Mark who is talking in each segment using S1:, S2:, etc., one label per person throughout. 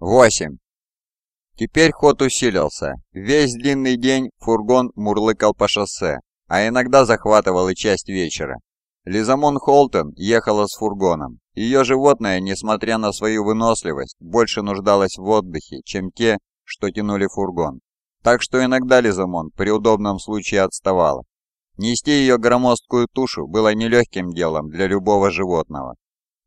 S1: Восемь. Теперь ход усилился. Весь длинный день фургон мурлыкал по шоссе, а иногда захватывал и часть вечера. Лизамон Холтон ехала с фургоном. Ее животное, несмотря на свою выносливость, больше нуждалось в отдыхе, чем те, что тянули фургон. Так что иногда Лизамон при удобном случае отставала. Нести ее громоздкую тушу было нелегким делом для любого животного.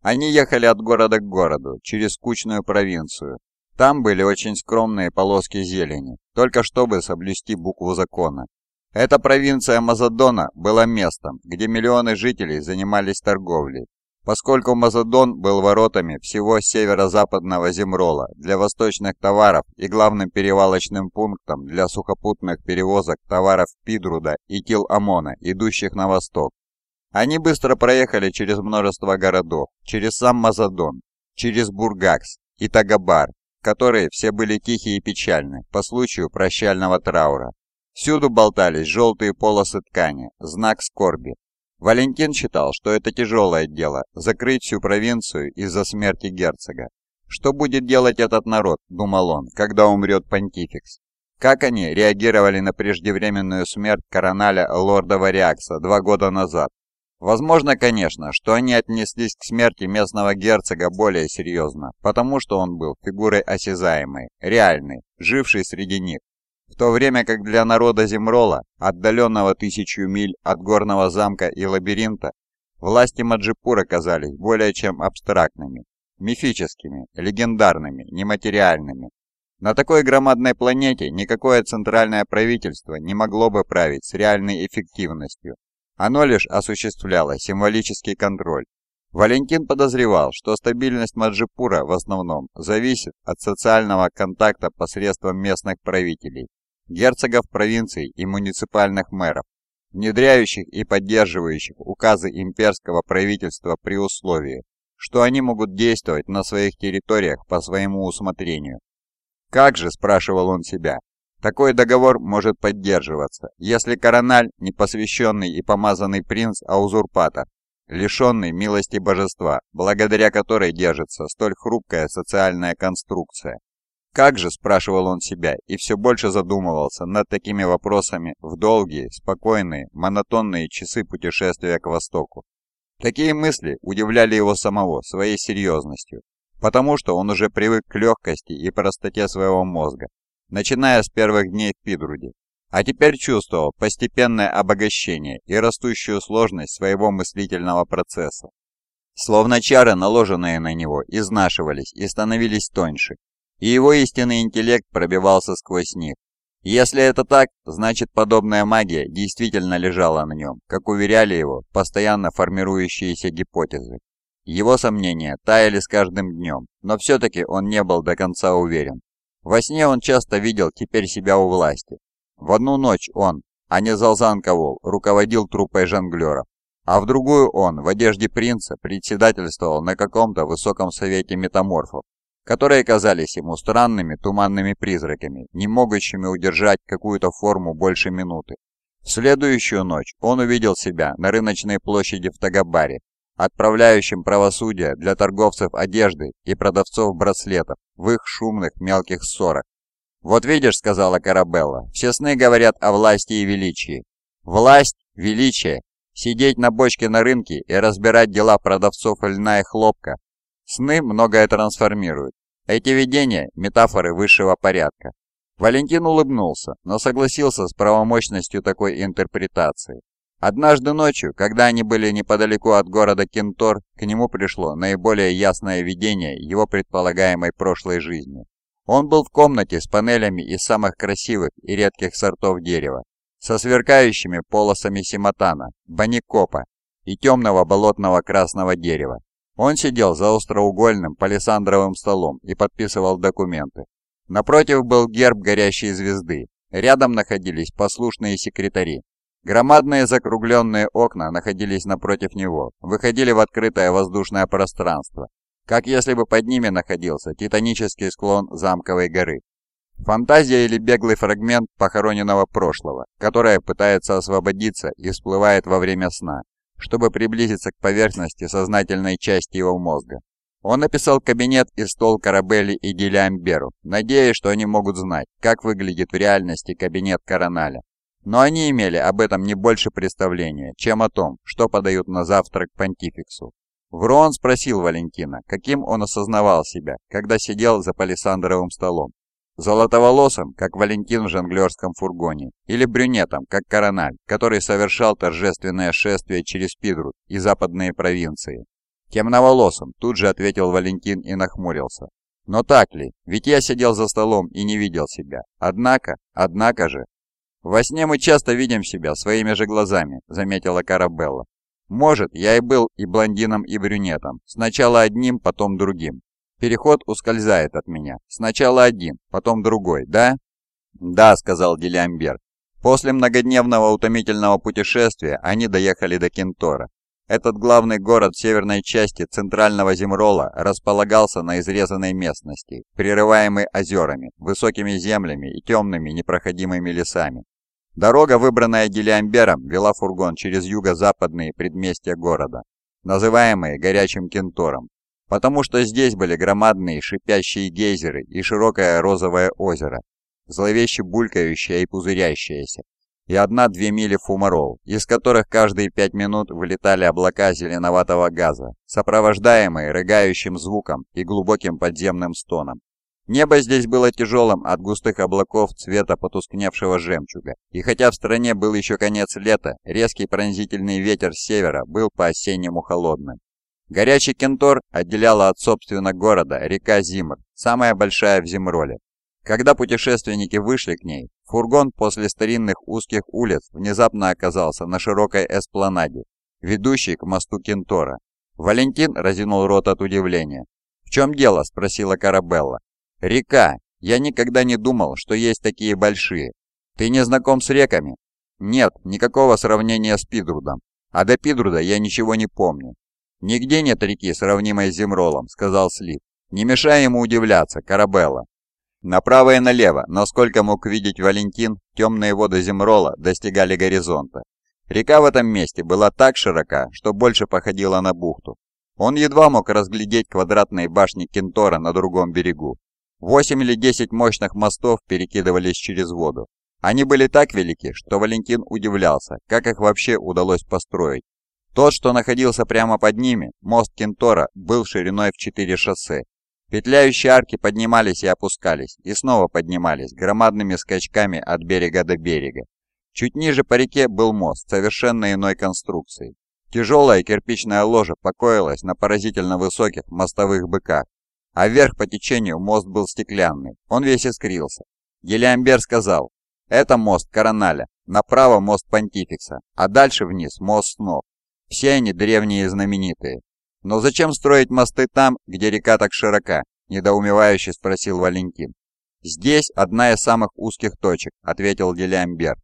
S1: Они ехали от города к городу, через скучную провинцию, там были очень скромные полоски зелени, только чтобы соблюсти букву закона. Эта провинция Мазадона была местом, где миллионы жителей занимались торговлей, поскольку Мазадон был воротами всего северо-западного Земрола для восточных товаров и главным перевалочным пунктом для сухопутных перевозок товаров Пидруда и Кил-Амона, идущих на восток. Они быстро проехали через множество городов, через сам Мазадон, через Бургакс и Тагабар, которые все были тихие и печальны по случаю прощального траура. Всюду болтались желтые полосы ткани, знак скорби. Валентин считал, что это тяжелое дело – закрыть всю провинцию из-за смерти герцога. Что будет делать этот народ, думал он, когда умрет понтификс? Как они реагировали на преждевременную смерть короналя лорда Вариакса два года назад, Возможно, конечно, что они отнеслись к смерти местного герцога более серьезно, потому что он был фигурой осязаемой, реальной, жившей среди них. В то время как для народа Земрола, отдаленного тысячу миль от горного замка и лабиринта, власти Маджипура казались более чем абстрактными, мифическими, легендарными, нематериальными. На такой громадной планете никакое центральное правительство не могло бы править с реальной эффективностью, оно лишь осуществляло символический контроль. Валентин подозревал, что стабильность Маджипура в основном зависит от социального контакта посредством местных правителей, герцогов провинций и муниципальных мэров, внедряющих и поддерживающих указы имперского правительства при условии, что они могут действовать на своих территориях по своему усмотрению. «Как же», – спрашивал он себя, такой договор может поддерживаться, если корональ – не посвященный и помазанный принц, а узурпатор, лишенный милости божества, благодаря которой держится столь хрупкая социальная конструкция. Как же, спрашивал он себя, и все больше задумывался над такими вопросами в долгие, спокойные, монотонные часы путешествия к востоку. Такие мысли удивляли его самого своей серьезностью, потому что он уже привык к легкости и простоте своего мозга, начиная с первых дней в Пидруде, а теперь чувствовал постепенное обогащение и растущую сложность своего мыслительного процесса. Словно чары, наложенные на него, изнашивались и становились тоньше, и его истинный интеллект пробивался сквозь них. Если это так, значит подобная магия действительно лежала на нем, как уверяли его постоянно формирующиеся гипотезы. Его сомнения таяли с каждым днем, но все-таки он не был до конца уверен, во сне он часто видел теперь себя у власти. В одну ночь он, а не Залзан Ковол, руководил труппой жонглеров, а в другую он, в одежде принца, председательствовал на каком-то высоком совете метаморфов, которые казались ему странными туманными призраками, не могущими удержать какую-то форму больше минуты. В следующую ночь он увидел себя на рыночной площади в Тагабаре, отправляющим правосудие для торговцев одежды и продавцов браслетов в их шумных мелких ссорах. «Вот видишь», — сказала Карабелла, — «все сны говорят о власти и величии. Власть, величие, сидеть на бочке на рынке и разбирать дела продавцов льна и хлопка. Сны многое трансформируют. Эти видения – метафоры высшего порядка». Валентин улыбнулся, но согласился с правомощностью такой интерпретации. Однажды ночью, когда они были неподалеку от города Кентор, к нему пришло наиболее ясное видение его предполагаемой прошлой жизни. Он был в комнате с панелями из самых красивых и редких сортов дерева, со сверкающими полосами симатана, баникопа и темного болотного красного дерева. Он сидел за остроугольным палисандровым столом и подписывал документы. Напротив был герб горящей звезды. Рядом находились послушные секретари, Громадные закругленные окна находились напротив него, выходили в открытое воздушное пространство, как если бы под ними находился титанический склон замковой горы. Фантазия или беглый фрагмент похороненного прошлого, которое пытается освободиться и всплывает во время сна, чтобы приблизиться к поверхности сознательной части его мозга. Он написал кабинет и стол Карабелли и Дилиамберу, надеясь, что они могут знать, как выглядит в реальности кабинет Короналя. Но они имели об этом не больше представления, чем о том, что подают на завтрак понтификсу. Врон спросил Валентина, каким он осознавал себя, когда сидел за палисандровым столом. Золотоволосым, как Валентин в жонглерском фургоне, или брюнетом, как Корональ, который совершал торжественное шествие через Пидрут и западные провинции. Темноволосым, тут же ответил Валентин и нахмурился. Но так ли? Ведь я сидел за столом и не видел себя. Однако, однако же... Во сне мы часто видим себя своими же глазами, заметила Карабелла. Может, я и был и блондином, и брюнетом. Сначала одним, потом другим. Переход ускользает от меня. Сначала один, потом другой, да? Да, сказал Делиамбер. После многодневного утомительного путешествия они доехали до Кентора. Этот главный город северной части центрального Земрола располагался на изрезанной местности, прерываемой озерами, высокими землями и темными непроходимыми лесами. Дорога, выбранная Гелиамбером, вела фургон через юго-западные предместья города, называемые Горячим Кентором, потому что здесь были громадные шипящие гейзеры и широкое розовое озеро, зловеще булькающее и пузырящееся, и одна-две мили фумарол, из которых каждые пять минут вылетали облака зеленоватого газа, сопровождаемые рыгающим звуком и глубоким подземным стоном. Небо здесь было тяжелым от густых облаков цвета потускневшего жемчуга, и хотя в стране был еще конец лета, резкий пронзительный ветер с севера был по-осеннему холодным. Горячий Кентор отделяла от собственного города река Зимр, самая большая в Зимроле. Когда путешественники вышли к ней, фургон после старинных узких улиц внезапно оказался на широкой эспланаде, ведущей к мосту Кентора. Валентин разинул рот от удивления. «В чем дело?» – спросила Карабелла. «Река. Я никогда не думал, что есть такие большие. Ты не знаком с реками?» «Нет, никакого сравнения с Пидрудом. А до Пидруда я ничего не помню. «Нигде нет реки, сравнимой с Земролом», — сказал Слив. «Не мешай ему удивляться, Карабелла». Направо и налево, насколько мог видеть Валентин, темные воды Земрола достигали горизонта. Река в этом месте была так широка, что больше походила на бухту. Он едва мог разглядеть квадратные башни Кентора на другом берегу. Восемь или десять мощных мостов перекидывались через воду. Они были так велики, что Валентин удивлялся, как их вообще удалось построить. Тот, что находился прямо под ними, мост Кентора, был шириной в четыре шоссе. Петляющие арки поднимались и опускались, и снова поднимались громадными скачками от берега до берега. Чуть ниже по реке был мост совершенно иной конструкции. Тяжелая кирпичная ложа покоилась на поразительно высоких мостовых быках, а вверх по течению мост был стеклянный, он весь искрился. Гелиамбер сказал, это мост Короналя, направо мост Понтификса, а дальше вниз мост Снов. Все они древние и знаменитые. Но зачем строить мосты там, где река так широка? Недоумевающе спросил Валентин. Здесь одна из самых узких точек, ответил Делямбер.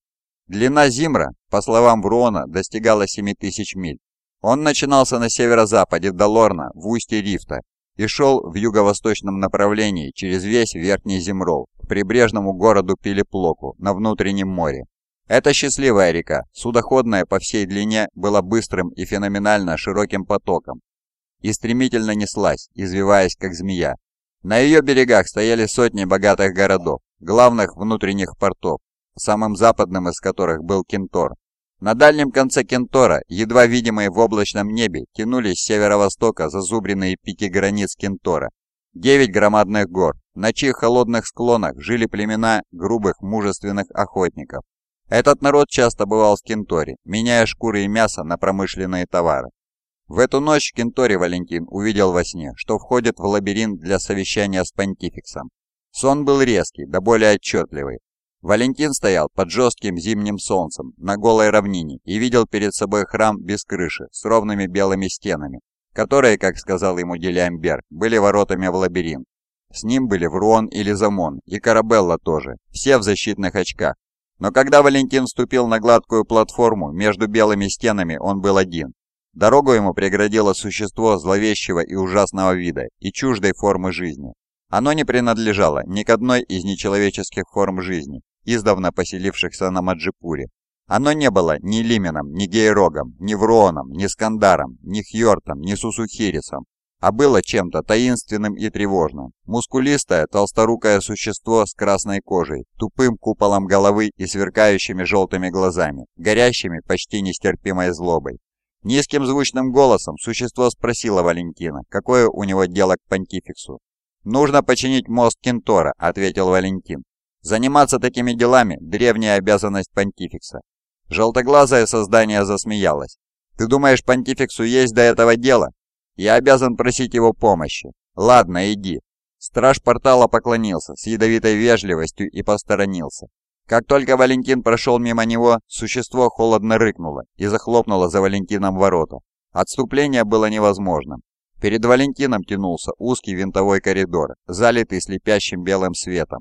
S1: Длина Зимра, по словам Вруона, достигала 7000 миль. Он начинался на северо-западе до Лорна, в устье Рифта, и шел в юго-восточном направлении через весь Верхний Зимрол к прибрежному городу Пилиплоку на внутреннем море. Эта счастливая река, судоходная по всей длине, была быстрым и феноменально широким потоком и стремительно неслась, извиваясь как змея. На ее берегах стояли сотни богатых городов, главных внутренних портов, самым западным из которых был Кентор. На дальнем конце Кентора, едва видимые в облачном небе, тянулись с северо-востока зазубренные пики границ Кентора. Девять громадных гор, на чьих холодных склонах жили племена грубых мужественных охотников, этот народ часто бывал в Кенторе, меняя шкуры и мясо на промышленные товары. В эту ночь в Кенторе Валентин увидел во сне, что входит в лабиринт для совещания с понтификсом. Сон был резкий, да более отчетливый. Валентин стоял под жестким зимним солнцем на голой равнине и видел перед собой храм без крыши с ровными белыми стенами, которые, как сказал ему Делиамбер, были воротами в лабиринт. С ним были Вруон и Лизамон, и Карабелла тоже, все в защитных очках, но когда Валентин вступил на гладкую платформу, между белыми стенами он был один. Дорогу ему преградило существо зловещего и ужасного вида и чуждой формы жизни. Оно не принадлежало ни к одной из нечеловеческих форм жизни, издавна поселившихся на Маджипуре. Оно не было ни Лименом, ни Гейрогом, ни Вроном, ни Скандаром, ни Хьортом, ни Сусухирисом. а было чем-то таинственным и тревожным. Мускулистое, толсторукое существо с красной кожей, тупым куполом головы и сверкающими желтыми глазами, горящими почти нестерпимой злобой. Низким звучным голосом существо спросило Валентина, какое у него дело к понтификсу. «Нужно починить мост Кентора», — ответил Валентин. «Заниматься такими делами – древняя обязанность понтификса». Желтоглазое создание засмеялось. «Ты думаешь, понтификсу есть до этого дела? Я обязан просить его помощи. Ладно, иди». Страж портала поклонился с ядовитой вежливостью и посторонился. Как только Валентин прошел мимо него, существо холодно рыкнуло и захлопнуло за Валентином ворота. Отступление было невозможным. Перед Валентином тянулся узкий винтовой коридор, залитый слепящим белым светом.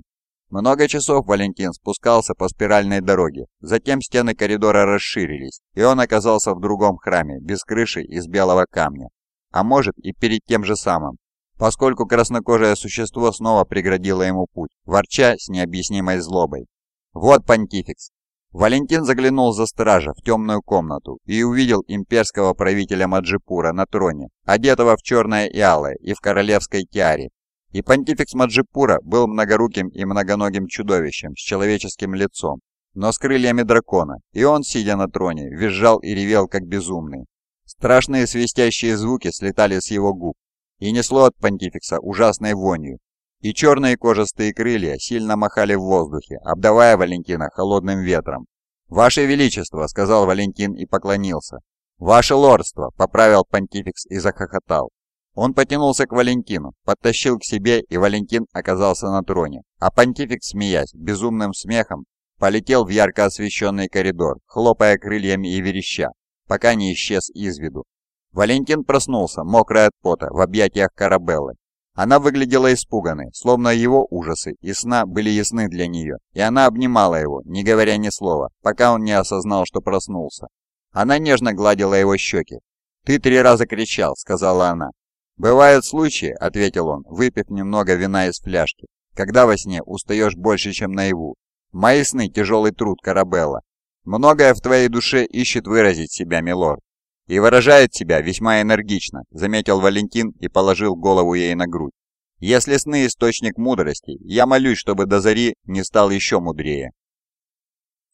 S1: Много часов Валентин спускался по спиральной дороге, затем стены коридора расширились, и он оказался в другом храме, без крыши из белого камня. А может и перед тем же самым, поскольку краснокожее существо снова преградило ему путь, ворча с необъяснимой злобой. «Вот понтификс, Валентин заглянул за стража в темную комнату и увидел имперского правителя Маджипура на троне, одетого в черное и алое и в королевской тиаре. И понтификс Маджипура был многоруким и многоногим чудовищем с человеческим лицом, но с крыльями дракона, и он, сидя на троне, визжал и ревел, как безумный. Страшные свистящие звуки слетали с его губ, и несло от понтификса ужасной вонью, и черные кожистые крылья сильно махали в воздухе, обдавая Валентина холодным ветром. «Ваше Величество!» — сказал Валентин и поклонился. «Ваше лордство!» — поправил понтификс и захохотал. Он потянулся к Валентину, подтащил к себе, и Валентин оказался на троне. А понтификс, смеясь, безумным смехом, полетел в ярко освещенный коридор, хлопая крыльями и вереща, пока не исчез из виду. Валентин проснулся, мокрый от пота, в объятиях Карабеллы. Она выглядела испуганной, словно его ужасы и сна были ясны для нее, и она обнимала его, не говоря ни слова, пока он не осознал, что проснулся. Она нежно гладила его щеки. «Ты три раза кричал», — сказала она. «Бывают случаи», — ответил он, выпив немного вина из фляжки, «когда во сне устаешь больше, чем наяву. Мои сны — тяжелый труд, Карабелла. Многое в твоей душе ищет выразить себя, милорд. «И выражает себя весьма энергично», — заметил Валентин и положил голову ей на грудь. «Если сны — источник мудрости, я молюсь, чтобы до зари не стал еще мудрее».